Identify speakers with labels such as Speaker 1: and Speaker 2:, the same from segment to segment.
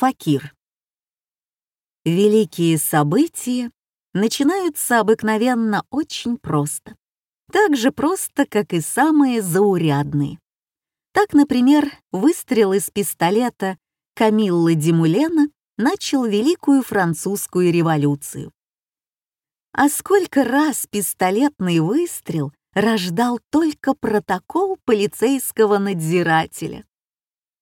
Speaker 1: Факир. Великие события начинаются обыкновенно очень просто. Так же просто, как и самые заурядные. Так, например, выстрел из пистолета Камиллы Димулена начал Великую Французскую революцию. А сколько раз пистолетный выстрел рождал только протокол полицейского надзирателя.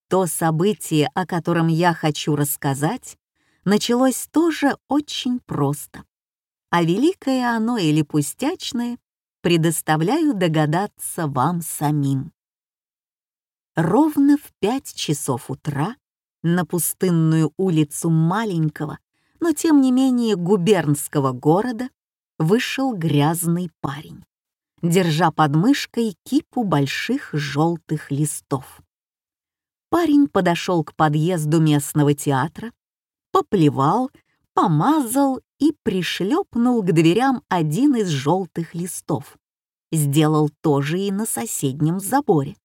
Speaker 1: То событие, о котором я хочу рассказать, началось тоже очень просто. А великое оно или пустячное предоставляю догадаться вам самим. Ровно в пять часов утра на пустынную улицу маленького, но тем не менее губернского города вышел грязный парень, держа под мышкой кипу больших желтых листов. Парень подошел к подъезду местного театра, поплевал, помазал и пришлепнул к дверям один из желтых листов. Сделал то же и на соседнем заборе.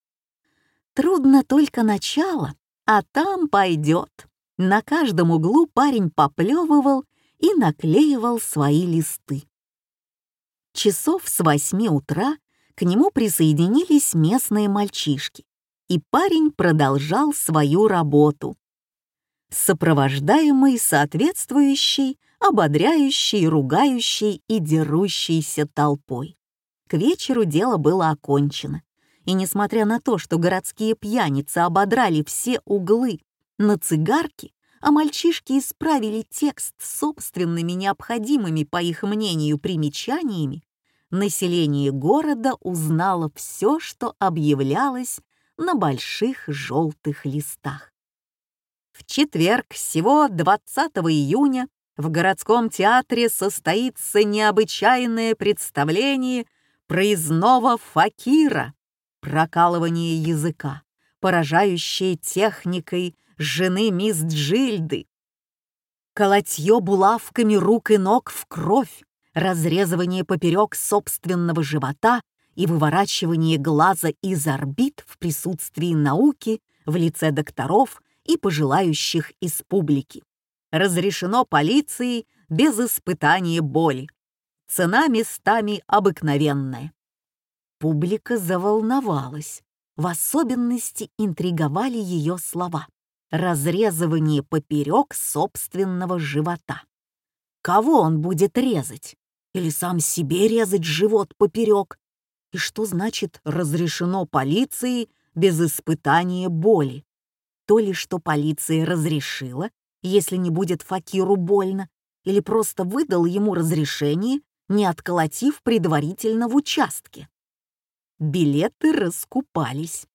Speaker 1: Трудно только начало, а там пойдет. На каждом углу парень поплевывал и наклеивал свои листы. Часов с восьми утра к нему присоединились местные мальчишки, и парень продолжал свою работу, сопровождаемый соответствующей, ободряющей, ругающей и дерущейся толпой. К вечеру дело было окончено, и несмотря на то, что городские пьяницы ободрали все углы на цигарки, а мальчишки исправили текст собственными необходимыми, по их мнению, примечаниями, население города узнало все, что объявлялось на больших желтых листах. В четверг, всего 20 июня, в городском театре состоится необычайное представление проездного факира, прокалывание языка, поражающее техникой жены мисс Джильды, колотье булавками рук и ног в кровь, разрезывание поперек собственного живота и выворачивание глаза из орбит в присутствии науки в лице докторов и пожелающих из публики. Разрешено полиции без испытания боли. Цена местами обыкновенная. Публика заволновалась. В особенности интриговали ее слова разрезывание поперек собственного живота. Кого он будет резать? Или сам себе резать живот поперек? И что значит «разрешено полиции без испытания боли»? То ли, что полиция разрешила, если не будет Факиру больно, или просто выдал ему разрешение, не отколотив предварительно в участке. Билеты раскупались.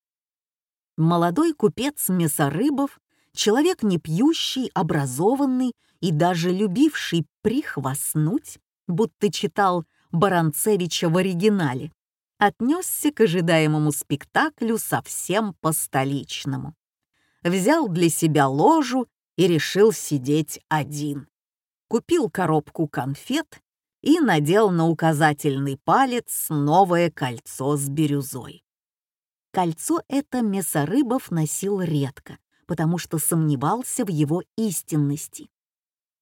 Speaker 1: Молодой купец Мясорыбов человек не пьющий, образованный и даже любивший прихвастнуть, будто читал Баранцевича в оригинале, отнесся к ожидаемому спектаклю совсем по-столичному. Взял для себя ложу и решил сидеть один. Купил коробку конфет и надел на указательный палец новое кольцо с бирюзой. Кольцо это Мясорыбов носил редко, потому что сомневался в его истинности.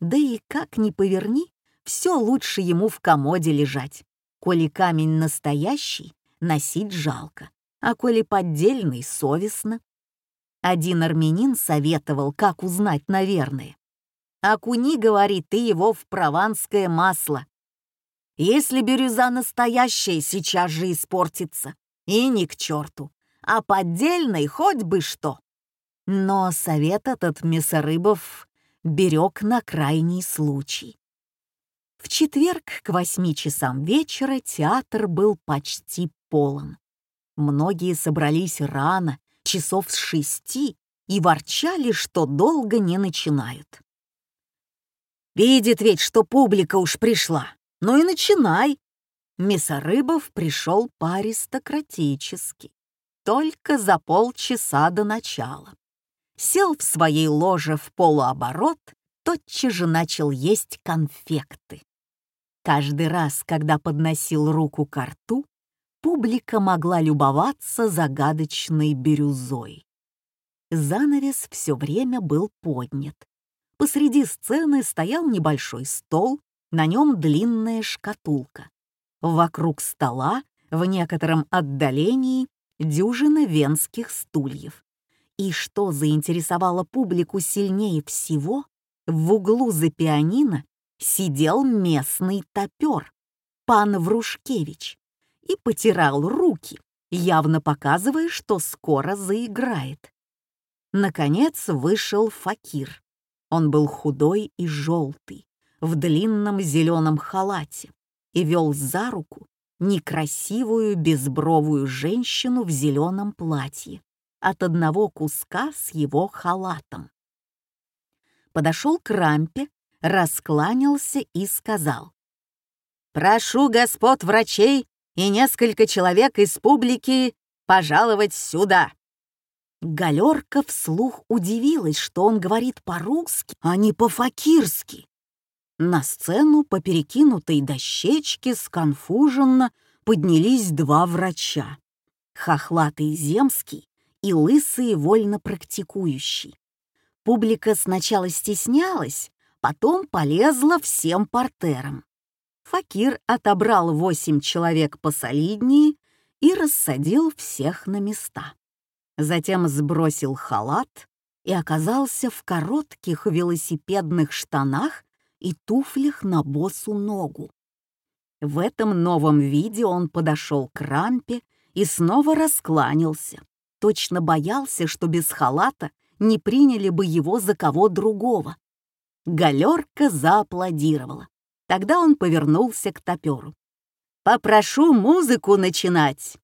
Speaker 1: Да и как ни поверни, все лучше ему в комоде лежать. Коли камень настоящий, носить жалко, а коли поддельный — совестно. Один армянин советовал, как узнать, наверное. «Окуни, — говорит, — ты его в прованское масло. Если бирюза настоящая, сейчас же испортится. И ни к черту. А поддельной хоть бы что. Но совет этот Мясорыбов берег на крайний случай. В четверг к восьми часам вечера театр был почти полон. Многие собрались рано, часов с шести, и ворчали, что долго не начинают. «Видит ведь, что публика уж пришла. Ну и начинай!» Мясорыбов пришел по-аристократически, только за полчаса до начала сел в своей ложе в полуоборот, тотчас же начал есть конфекты. Каждый раз, когда подносил руку к рту, публика могла любоваться загадочной бирюзой. Занавес все время был поднят. Посреди сцены стоял небольшой стол, на нем длинная шкатулка. Вокруг стола, в некотором отдалении, дюжина венских стульев. И что заинтересовало публику сильнее всего, в углу за пианино сидел местный топер, пан Врушкевич, и потирал руки, явно показывая, что скоро заиграет. Наконец вышел факир. Он был худой и желтый, в длинном зеленом халате и вел за руку некрасивую безбровую женщину в зеленом платье от одного куска с его халатом. Подошел к рампе, раскланялся и сказал. «Прошу господ врачей и несколько человек из публики пожаловать сюда». Галерка вслух удивилась, что он говорит по-русски, а не по-факирски. На сцену по перекинутой дощечке сконфуженно поднялись два врача — хохлатый земский и лысый вольно практикующий. Публика сначала стеснялась, потом полезла всем портерам. Факир отобрал восемь человек посолиднее и рассадил всех на места. Затем сбросил халат и оказался в коротких велосипедных штанах и туфлях на босу ногу. В этом новом виде он подошел к рампе и снова раскланялся. Точно боялся, что без халата не приняли бы его за кого другого. Галерка зааплодировала. Тогда он повернулся к топеру. «Попрошу музыку начинать!»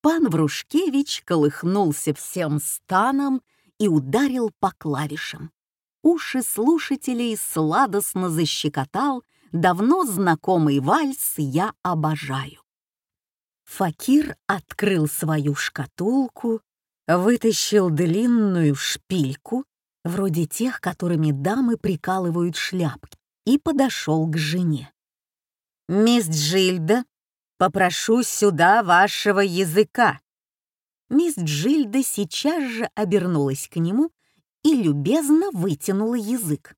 Speaker 1: Пан Врушкевич колыхнулся всем станом и ударил по клавишам. Уши слушателей сладостно защекотал давно знакомый вальс «Я обожаю». Факир открыл свою шкатулку, вытащил длинную шпильку, вроде тех, которыми дамы прикалывают шляпки, и подошел к жене. «Мисс Джильда, попрошу сюда вашего языка». Мисс Джильда сейчас же обернулась к нему и любезно вытянула язык.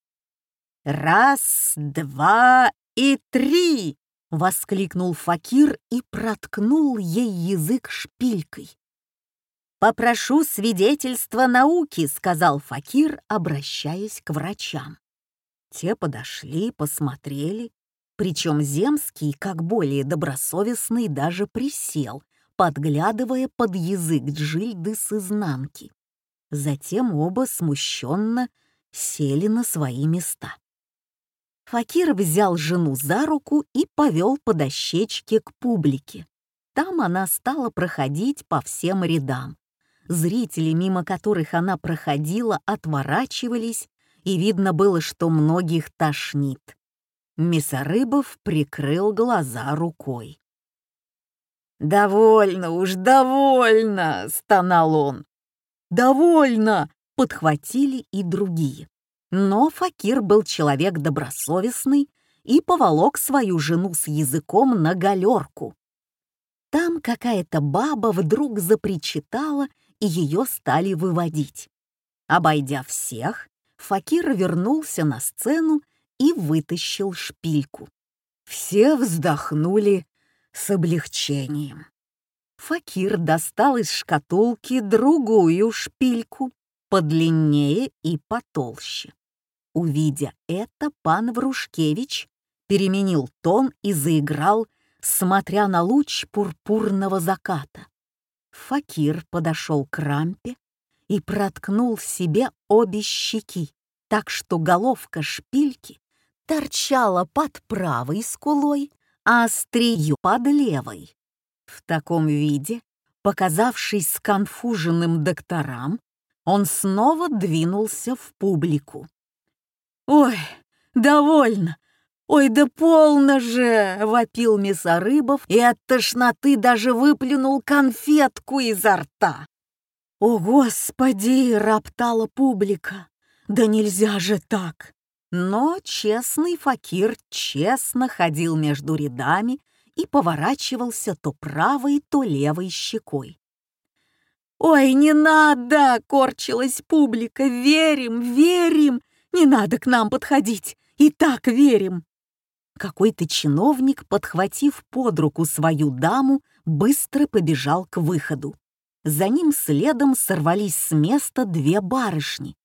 Speaker 1: «Раз, два и три!» — воскликнул Факир и проткнул ей язык шпилькой. «Попрошу свидетельства науки», — сказал Факир, обращаясь к врачам. Те подошли, посмотрели, причем Земский, как более добросовестный, даже присел, подглядывая под язык Джильды с изнанки. Затем оба смущенно сели на свои места. Факир взял жену за руку и повел по дощечке к публике. Там она стала проходить по всем рядам. Зрители, мимо которых она проходила, отворачивались и видно было, что многих тошнит. Мясорыбов прикрыл глаза рукой. «Довольно уж, довольно!» — стонал он. «Довольно!» — подхватили и другие. Но Факир был человек добросовестный и поволок свою жену с языком на галерку. Там какая-то баба вдруг запричитала, и ее стали выводить. Обойдя всех, Факир вернулся на сцену и вытащил шпильку. Все вздохнули с облегчением. Факир достал из шкатулки другую шпильку, подлиннее и потолще. Увидя это, пан Врушкевич переменил тон и заиграл, смотря на луч пурпурного заката. Факир подошел к рампе и проткнул себе обе щеки, так что головка шпильки торчала под правой скулой, а острие под левой. В таком виде, показавшись сконфуженным докторам, он снова двинулся в публику. «Ой, довольно! Ой, да полно же!» — вопил Мясорыбов и от тошноты даже выплюнул конфетку изо рта. «О, Господи!» — роптала публика. «Да нельзя же так!» Но честный факир честно ходил между рядами и поворачивался то правой, то левой щекой. «Ой, не надо!» — корчилась публика. «Верим, верим! Не надо к нам подходить! И так верим!» Какой-то чиновник, подхватив под руку свою даму, быстро побежал к выходу. За ним следом сорвались с места две барышни.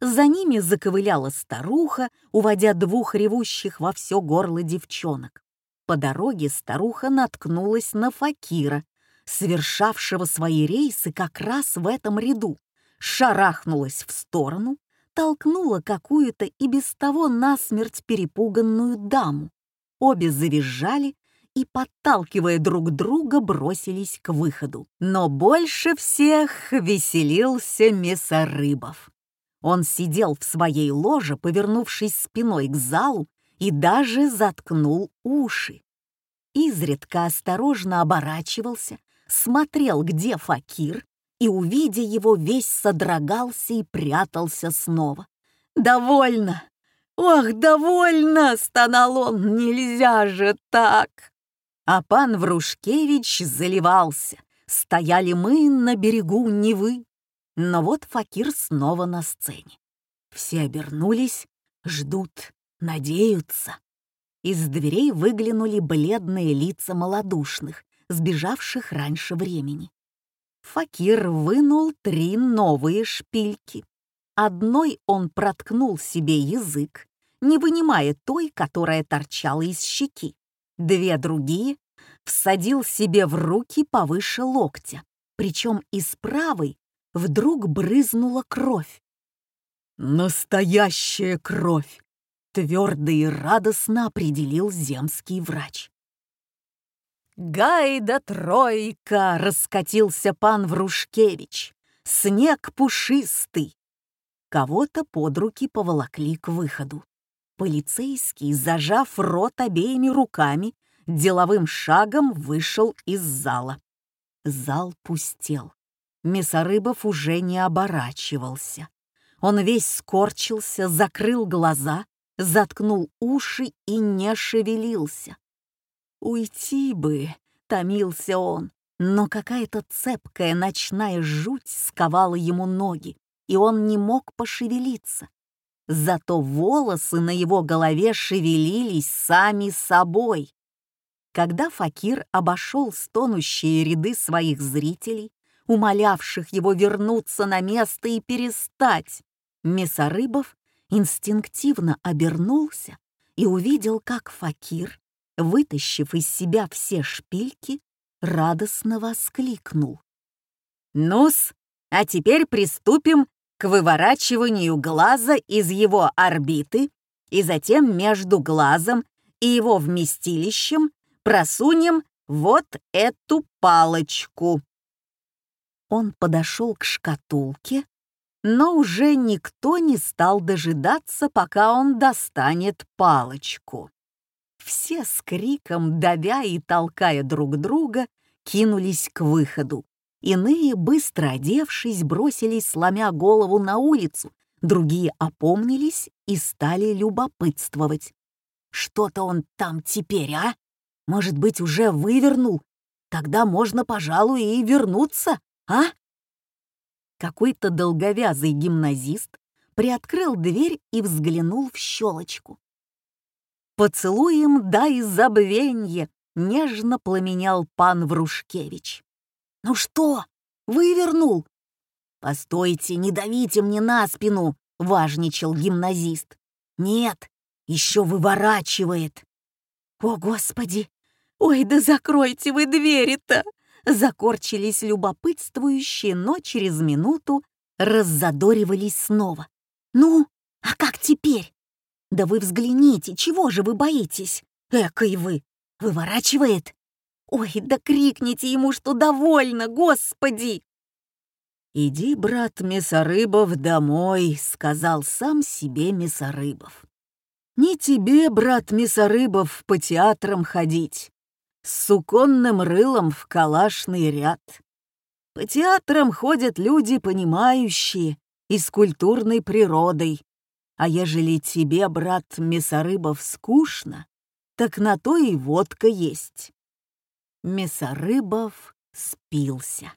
Speaker 1: За ними заковыляла старуха, уводя двух ревущих во все горло девчонок. По дороге старуха наткнулась на факира, совершавшего свои рейсы как раз в этом ряду, шарахнулась в сторону, толкнула какую-то и без того насмерть перепуганную даму. Обе завизжали и, подталкивая друг друга, бросились к выходу. Но больше всех веселился Мясорыбов. Он сидел в своей ложе, повернувшись спиной к залу, и даже заткнул уши. Изредка осторожно оборачивался, смотрел, где факир, и, увидя его, весь содрогался и прятался снова. «Довольно! Ох, довольно!» — стонал он. «Нельзя же так!» А пан Врушкевич заливался. Стояли мы на берегу Невы. Но вот факир снова на сцене. Все обернулись, ждут, надеются. Из дверей выглянули бледные лица малодушных, сбежавших раньше времени. Факир вынул три новые шпильки. Одной он проткнул себе язык, не вынимая той, которая торчала из щеки. Две другие всадил себе в руки повыше локтя, причем из правой вдруг брызнула кровь. «Настоящая кровь!» — твердо и радостно определил земский врач. «Гайда тройка!» — раскатился пан Врушкевич. «Снег пушистый!» Кого-то под руки поволокли к выходу. Полицейский, зажав рот обеими руками, деловым шагом вышел из зала. Зал пустел. Мясорыбов уже не оборачивался. Он весь скорчился, закрыл глаза, заткнул уши и не шевелился. Уйти бы, томился он, но какая-то цепкая ночная жуть сковала ему ноги, и он не мог пошевелиться. Зато волосы на его голове шевелились сами собой. Когда Факир обошел стонущие ряды своих зрителей, умолявших его вернуться на место и перестать, Мясорыбов инстинктивно обернулся и увидел, как Факир вытащив из себя все шпильки, радостно воскликнул. «Ну-с, а теперь приступим к выворачиванию глаза из его орбиты и затем между глазом и его вместилищем просунем вот эту палочку». Он подошел к шкатулке, но уже никто не стал дожидаться, пока он достанет палочку. Все с криком, давя и толкая друг друга, кинулись к выходу. Иные, быстро одевшись, бросились, сломя голову на улицу, другие опомнились и стали любопытствовать. «Что-то он там теперь, а? Может быть, уже вывернул? Тогда можно, пожалуй, и вернуться, а?» Какой-то долговязый гимназист приоткрыл дверь и взглянул в щелочку. «Поцелуем дай забвенье!» — нежно пламенял пан Врушкевич. «Ну что, вывернул?» «Постойте, не давите мне на спину!» — важничал гимназист. «Нет, еще выворачивает!» «О, Господи! Ой, да закройте вы двери-то!» Закорчились любопытствующие, но через минуту раззадоривались снова. «Ну, а как теперь?» Да вы взгляните, чего же вы боитесь? Экой вы! Выворачивает? Ой, да крикните ему, что довольно, господи!» «Иди, брат Мясорыбов, домой», — сказал сам себе Мясорыбов. «Не тебе, брат Мясорыбов, по театрам ходить, с суконным рылом в калашный ряд. По театрам ходят люди, понимающие и с культурной природой, а ежели тебе, брат Мясорыбов, скучно, так на то и водка есть. Мясорыбов спился.